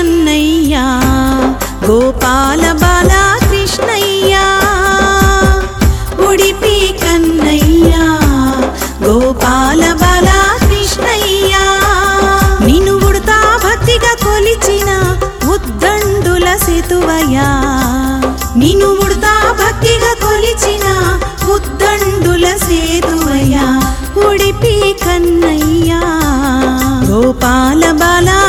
కన్నయ్యా గోపాల బాలా ఉడిపి కన్నయ్యా గోపాల బాలా కృష్ణయ్యా ఉడతా భక్తిగా కొలిచిన ఉద్దండుల సెతువయ్యా. నిను ఉడతా భక్తిగా కొలిచిన ఉద్దండుల సేతువయ్యా. ఉడిపి కన్నయ్యా గోపాల బాలా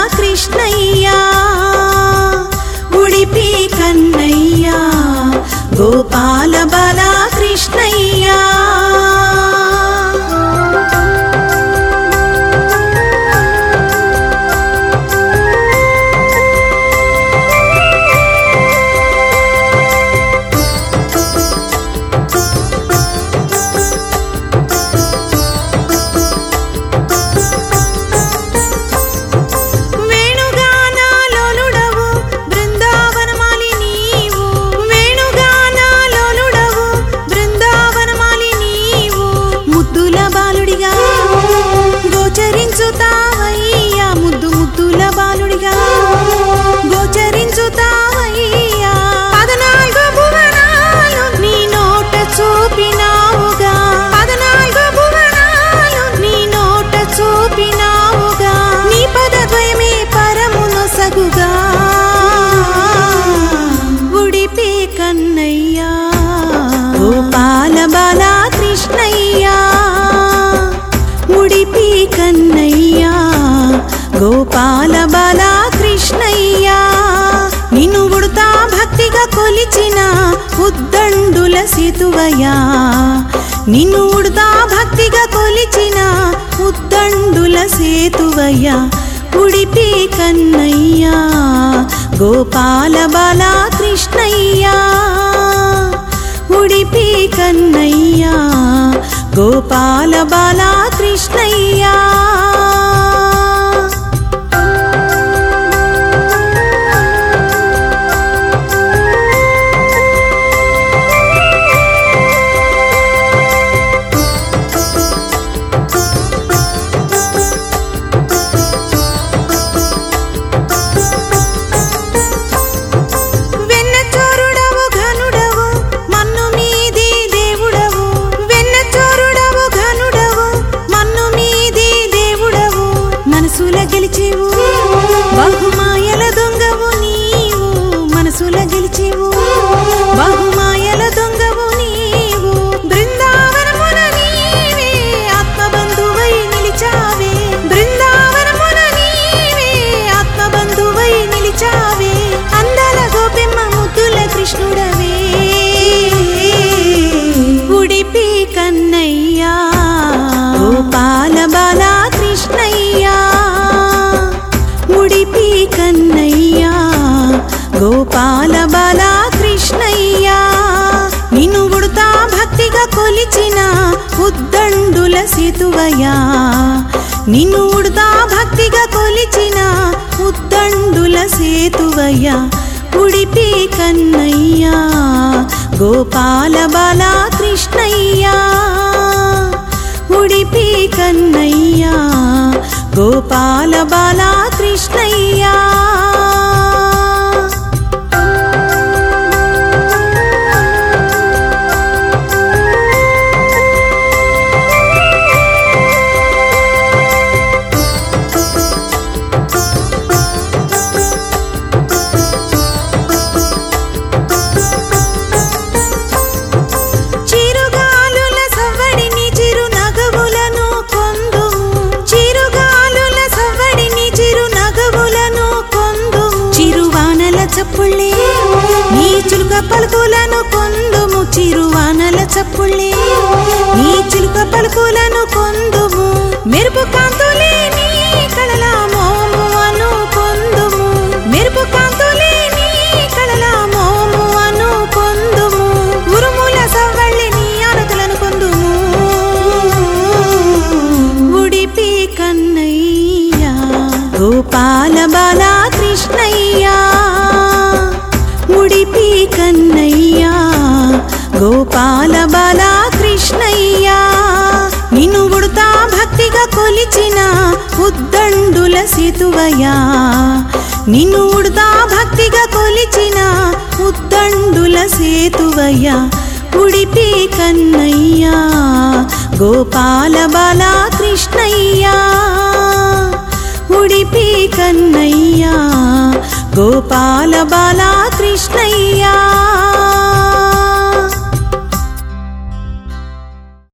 ఉద్దండుల సేతువయా నిన్ను ఉడతా భక్తిగా కొలిచిన ఉద్దండుల సేతువయ్యా. ఉడిపి కన్నయ్యా. గోపాల బాలా కృష్ణయ్యా. ఉడిపి కన్నయ్యా. గోపాల బాలా కృపయా నిన్ను ఉడతా భక్తిగా కొలిచిన ఉత్తండుల సేతువయ్యా ఉడిపి కన్నయ్యా గోపాల బాల కృష్ణయ్యా. ఉడిపి కన్నయ్యా గోపాల బాల కృష్ణయ్యా. தங்கப்புள்ளே గోపాల బాలా కృష్ణయ్యా. నిన్ను ఉడతా భక్తిగా కొలిచిన ఉద్దండుల సేతువయ్యా. నిన్ను ఉడతా భక్తిగా కొలిచిన ఉద్దండుల సేతువయ్యా. ఉడిపి కన్నయ్యా గోపాల బాలా కృష్ణయ్యా. ఉడిపి కన్నయ్యా గోపాల బాలా కృష్ణయ్యా.